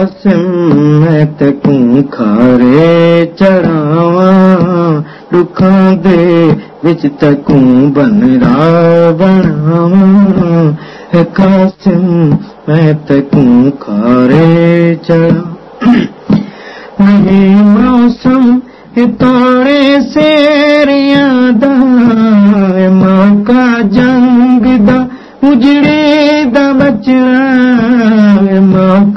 म मकूं खारे चरांुखां दे त बनर बासिमूं खारे चर मौसम तरियां दाका जंगदा बचा